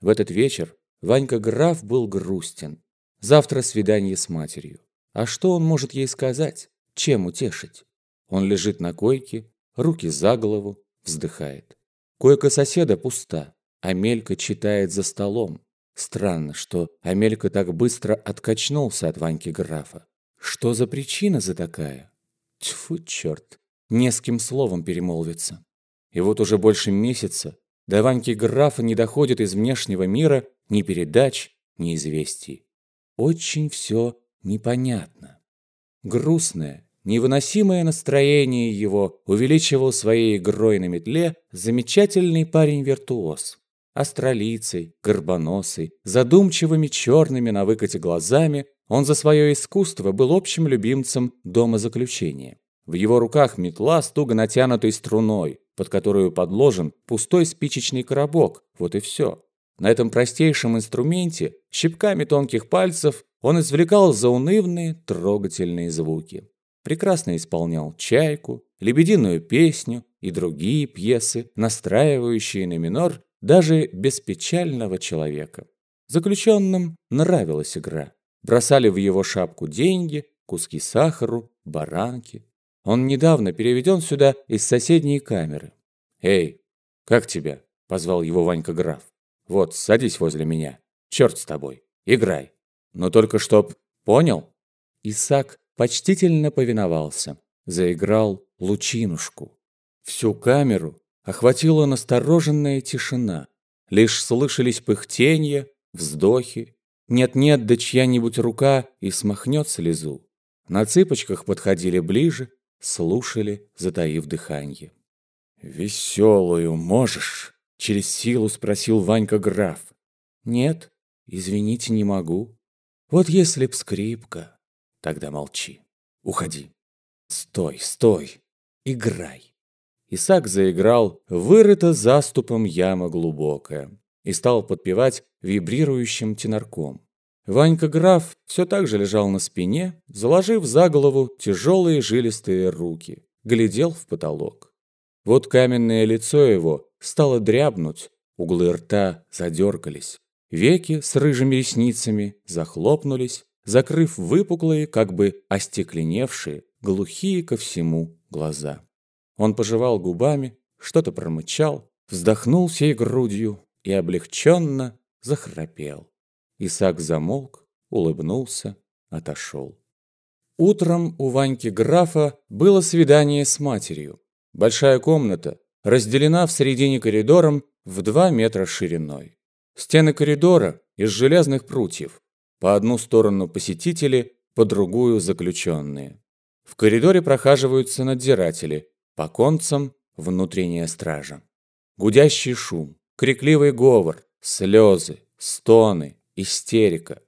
В этот вечер Ванька Граф был грустен. Завтра свидание с матерью. А что он может ей сказать? Чем утешить? Он лежит на койке, руки за голову, вздыхает. Койка соседа пуста. Амелька читает за столом. Странно, что Амелька так быстро откачнулся от Ваньки Графа. Что за причина за такая? Тьфу, черт, не с кем словом перемолвиться. И вот уже больше месяца до Ваньки Графа не доходит из внешнего мира ни передач, ни известий. Очень все непонятно. Грустное, невыносимое настроение его увеличивал своей игрой на метле замечательный парень-виртуоз. Астролицей, горбоносый, задумчивыми черными на выкате глазами, он за свое искусство был общим любимцем дома заключения. В его руках метла с туго натянутой струной, под которую подложен пустой спичечный коробок, вот и все. На этом простейшем инструменте, щипками тонких пальцев, он извлекал заунывные, трогательные звуки. Прекрасно исполнял «Чайку», «Лебединую песню» и другие пьесы, настраивающие на минор даже беспечального человека. Заключенным нравилась игра. Бросали в его шапку деньги, куски сахару, баранки. Он недавно переведен сюда из соседней камеры. «Эй, как тебя?» – позвал его Ванька Граф. «Вот, садись возле меня. Черт с тобой. Играй. Но только чтоб... Понял?» Исаак почтительно повиновался. Заиграл лучинушку. Всю камеру охватила настороженная тишина. Лишь слышались пыхтенья, вздохи. Нет-нет, да чья-нибудь рука и смахнет слезу. На цыпочках подходили ближе, слушали, затаив дыханье. «Веселую можешь?» — через силу спросил Ванька граф. «Нет, извините, не могу. Вот если б скрипка...» «Тогда молчи. Уходи. Стой, стой. Играй». Исаак заиграл «Вырыта заступом яма глубокая» и стал подпевать вибрирующим тенорком. Ванька Граф все так же лежал на спине, заложив за голову тяжелые жилистые руки, глядел в потолок. Вот каменное лицо его стало дрябнуть, углы рта задергались, веки с рыжими ресницами захлопнулись, закрыв выпуклые, как бы остекленевшие, глухие ко всему глаза. Он пожевал губами, что-то промычал, вздохнул всей грудью и облегченно захрапел. Исаак замолк, улыбнулся, отошел. Утром у Ваньки графа было свидание с матерью. Большая комната разделена в середине коридором в два метра шириной. Стены коридора из железных прутьев. По одну сторону посетители, по другую заключенные. В коридоре прохаживаются надзиратели, по концам внутренняя стража. Гудящий шум, крикливый говор, слезы, стоны, истерика.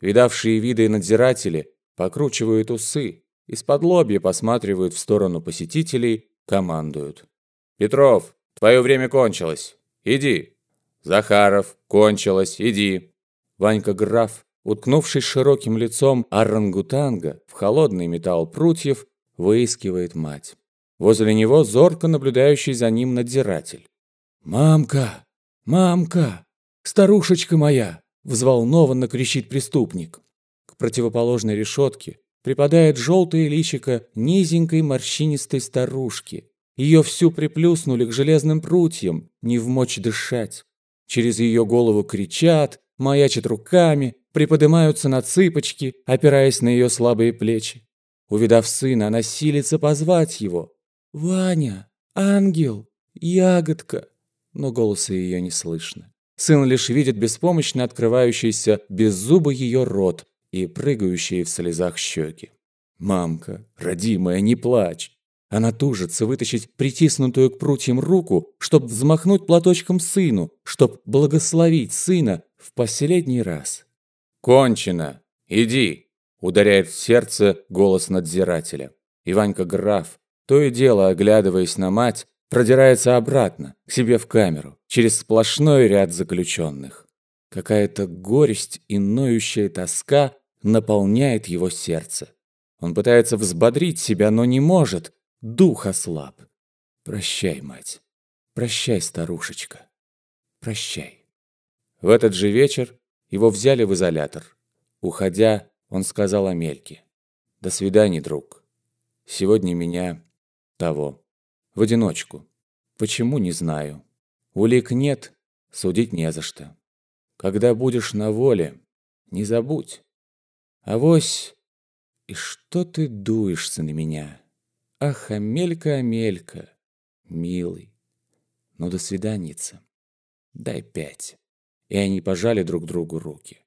Видавшие виды надзиратели покручивают усы, из-под лобья посматривают в сторону посетителей, командуют. «Петров, твое время кончилось. Иди!» «Захаров, кончилось, иди!» Ванька Граф, уткнувшись широким лицом орангутанга в холодный металл прутьев, выискивает мать. Возле него зорко наблюдающий за ним надзиратель. «Мамка! Мамка! Старушечка моя!» Взволнованно кричит преступник. К противоположной решетке припадает желтое личико низенькой морщинистой старушки. Ее всю приплюснули к железным прутьям, не в мочь дышать. Через ее голову кричат, маячат руками, приподнимаются на цыпочки, опираясь на ее слабые плечи. Увидав сына, она силится позвать его. «Ваня! Ангел! Ягодка!» Но голоса ее не слышно. Сын лишь видит беспомощно открывающийся без зуба ее рот и прыгающие в слезах щеки. «Мамка, родимая, не плачь!» Она тужится вытащить притиснутую к прутьям руку, чтоб взмахнуть платочком сыну, чтоб благословить сына в последний раз. «Кончено! Иди!» — ударяет в сердце голос надзирателя. Иванька Граф, то и дело оглядываясь на мать, продирается обратно, к себе в камеру, через сплошной ряд заключенных. Какая-то горесть и ноющая тоска наполняет его сердце. Он пытается взбодрить себя, но не может, дух ослаб. Прощай, мать. Прощай, старушечка. Прощай. В этот же вечер его взяли в изолятор. Уходя, он сказал Амельке. «До свидания, друг. Сегодня меня... того. В одиночку. Почему, не знаю. Улик нет, судить не за что. Когда будешь на воле, не забудь. Авось... И что ты дуешься на меня? Ах, Амелька, Амелька, милый. Ну, до свиданица. Дай пять. И они пожали друг другу руки.